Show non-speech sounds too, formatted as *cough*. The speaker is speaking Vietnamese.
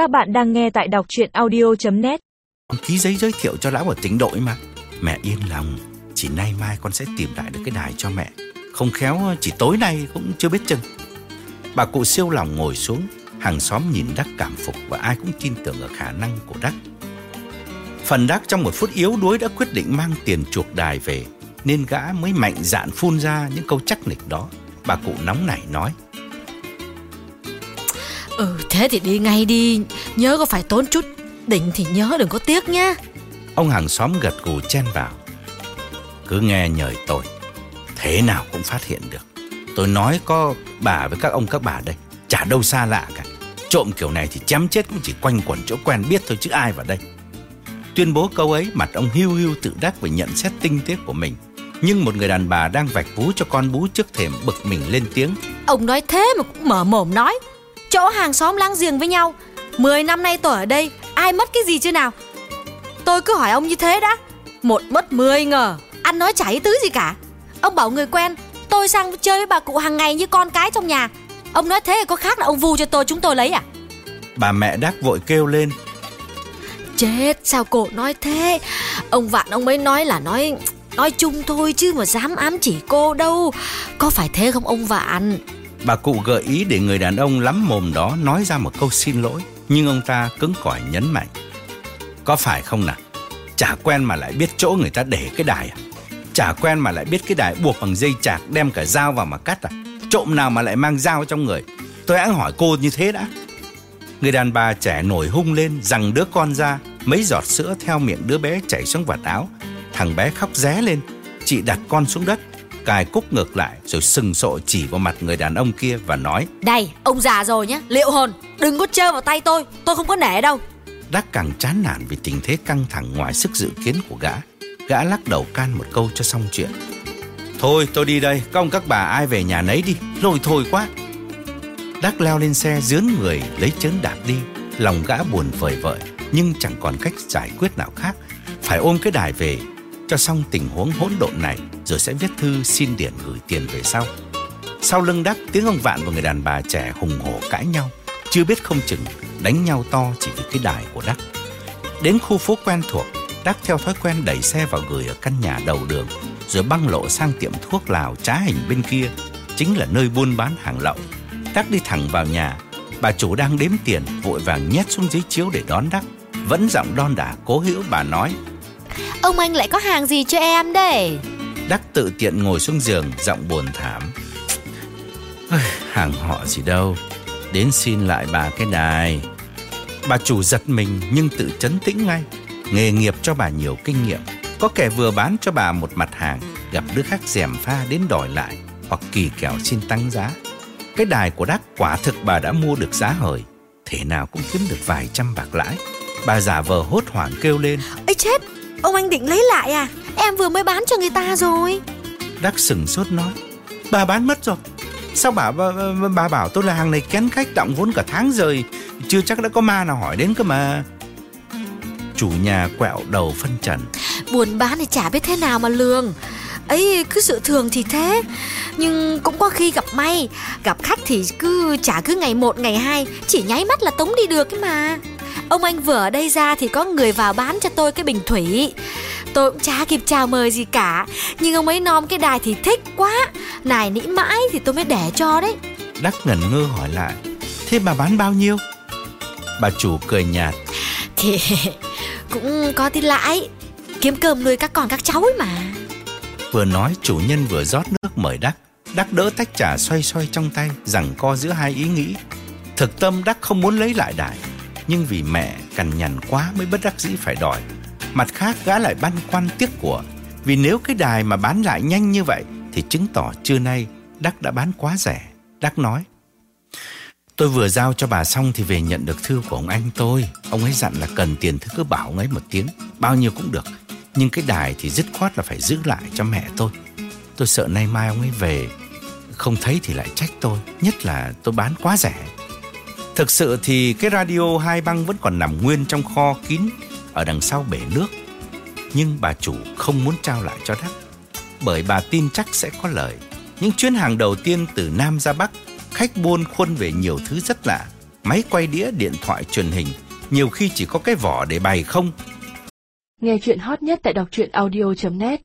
Các bạn đang nghe tại đọc chuyện audio.net Ký giấy giới thiệu cho lão ở tỉnh đội mà. Mẹ yên lòng, Chỉ nay mai con sẽ tìm lại được cái đài cho mẹ. Không khéo, chỉ tối nay cũng chưa biết chừng. Bà cụ siêu lòng ngồi xuống, Hàng xóm nhìn Đắc cảm phục Và ai cũng tin tưởng ở khả năng của Đắc. Phần Đắc trong một phút yếu đuối đã quyết định mang tiền chuộc đài về, Nên gã mới mạnh dạn phun ra những câu chắc nịch đó. Bà cụ nóng nảy nói Ừ thế thì đi ngay đi. Nhớ có phải tốn chút Định thì nhớ đừng có tiếc nhá. Ông hàng xóm gật gù chen vào. Cứ nghe nhời tôi Thế nào cũng phát hiện được. Tôi nói có bà với các ông các bà đây Chả đâu xa lạ cả. Trộm kiểu này thì chém chết cũng chỉ quanh quẩn chỗ quen biết thôi chứ ai vào đây. Tuyên bố câu ấy mặt ông hưu hưu tự đắc về nhận xét tinh tế của mình. Nhưng một người đàn bà đang vạch vú cho con bú trước thềm bực mình lên tiếng. Ông nói thế mà cũng mở mồm nói Chỗ hàng xóm láng giềng với nhau. Mười năm nay tôi ở đây Ai mất cái gì chưa nào? Tôi cứ hỏi ông như thế đã Một mất mười ngờ. Ăn nói chả ý tứ gì cả. Ông bảo người quen Tôi sang chơi với bà cụ hàng ngày như con cái trong nhà. Ông nói thế có khác là ông vu cho tôi chúng tôi lấy à? Bà mẹ đắc vội kêu lên. Chết sao cổ nói thế? Ông Vạn ông mới nói là nói Nói chung thôi chứ mà dám ám chỉ cô đâu. Có phải thế không ông Vạn Bà cụ gợi ý để người đàn ông lắm mồm đó nói ra một câu xin lỗi, Nhưng ông ta cứng cỏi nhấn mạnh. Có phải không nào? Chả quen mà lại biết chỗ người ta để cái đài à? Chả quen mà lại biết cái đài buộc bằng dây chạc Đem cả dao vào mà cắt à? Trộm nào mà lại mang dao trong người? Tôi hãng hỏi cô như thế đã. Người đàn bà trẻ nổi hung lên Rằng đứa con ra, Mấy giọt sữa theo miệng đứa bé chảy xuống vạt áo. Thằng bé khóc ré lên, Chị đặt con xuống đất. Cài cúc ngược lại rồi sừng sộ chỉ vào mặt người đàn ông kia và nói Đây ông già rồi nhá Liệu hồn Đừng có chơi vào tay tôi Tôi không có nể đâu. Đắc càng chán nản vì tình thế căng thẳng ngoài sức dự kiến của gã Gã lắc đầu can một câu cho xong chuyện. Thôi tôi đi đây Các ông các bà ai về nhà nấy đi Lôi thôi quá. Đắc leo lên xe dướn người lấy chớn đạp đi. Lòng gã buồn vời vợi Nhưng chẳng còn cách giải quyết nào khác. Phải ôm cái đài về cho xong tình huống hỗn độn này, Rồi sẽ viết thư xin điển gửi tiền về sau. Sau lưng Đắc tiếng ông Vạn và người đàn bà trẻ hùng hổ cãi nhau, Chưa biết không chừng đánh nhau to chỉ vì cái đài của Đắc. Đến khu phố quen thuộc, Đắc theo thói quen đẩy xe vào gửi ở căn nhà đầu đường, Rồi băng lộ sang tiệm thuốc lào trá hình bên kia, Chính là nơi buôn bán hàng lậu. Đắc đi thẳng vào nhà, Bà chủ đang đếm tiền, Vội vàng nhét xuống giấy chiếu để đón Đắc. Vẫn giọng đon đả cố hữu bà nói Ông anh lại có hàng gì cho em đây? Đắc tự tiện ngồi xuống giường Giọng buồn thảm. "Ơi, Hàng họ gì đâu. Đến xin lại bà cái đài Bà chủ giật mình nhưng tự chấn tĩnh ngay. Nghề nghiệp cho bà nhiều kinh nghiệm. Có kẻ vừa bán cho bà một mặt hàng Gặp đứa khác dèm pha đến đòi lại Hoặc kỳ kèo xin tăng giá. Cái đài của Đắc quả thực bà đã mua được giá hời. Thế nào cũng kiếm được vài trăm bạc lãi. Bà giả vờ hốt hoảng kêu lên. Ấy chết Ông anh định lấy lại à? Em vừa mới bán cho người ta rồi. Đắc sừng sốt nói Bà bán mất rồi. Sao bà, bà, bà, bảo tôi là hàng này kén khách động vốn cả tháng rồi Chưa chắc đã có ma nào hỏi đến cơ mà. Chủ nhà quẹo đầu phân trần. Buồn bán thì chả biết thế nào mà lường. Ấy cứ sự thường thì thế. Nhưng cũng có khi gặp may gặp khách thì cứ chả cứ ngày một ngày hai chỉ nháy mắt là tống đi được cái mà ông anh vừa ở đây ra thì có người vào bán cho tôi cái bình thủy. Tôi cũng chả kịp chào mời gì cả nhưng ông ấy nom cái đài thì thích quá. Nài nĩ mãi thì tôi mới để cho đấy. Đắc ngẩn ngơ hỏi lại Thế bà bán bao nhiêu? Bà chủ cười nhạt thì *laughs* cũng có tí lãi kiếm cơm nuôi các con các cháu ấy mà. Vừa nói chủ nhân vừa rót nước mời Đắc. Đắc đỡ tách trà xoay xoay trong tay Rằng co giữa hai ý nghĩ. Thực tâm Đắc không muốn lấy lại đài nhưng vì mẹ cằn nhằn quá mới bất đắc dĩ phải đòi. Mặt khác gã lại băn khoăn tiếc của, Vì nếu cái đài mà bán lại nhanh như vậy Thì chứng tỏ trưa nay Đắc đã bán quá rẻ. Đắc nói, Tôi vừa giao cho bà xong thì về nhận được thư của ông anh tôi. Ông ấy dặn là cần tiền thì cứ bảo ông ấy một tiếng, Bao nhiêu cũng được. Nhưng cái đài thì dứt khoát là phải giữ lại cho mẹ tôi. Tôi sợ nay mai ông ấy về, Không thấy thì lại trách tôi, Nhất là tôi bán quá rẻ. Thực sự thì cái radio hai băng vẫn còn nằm nguyên trong kho kín Ở đằng sau bể nước. Nhưng bà chủ không muốn trao lại cho Đắc, Bởi bà tin chắc sẽ có lời Những chuyến hàng đầu tiên từ Nam ra Bắc, Khách buôn khuôn về nhiều thứ rất lạ. Máy quay đĩa, điện thoại truyền hình, Nhiều khi chỉ có cái vỏ để bày không. Nghe chuyện hot nhất tại đọc truyện audio.net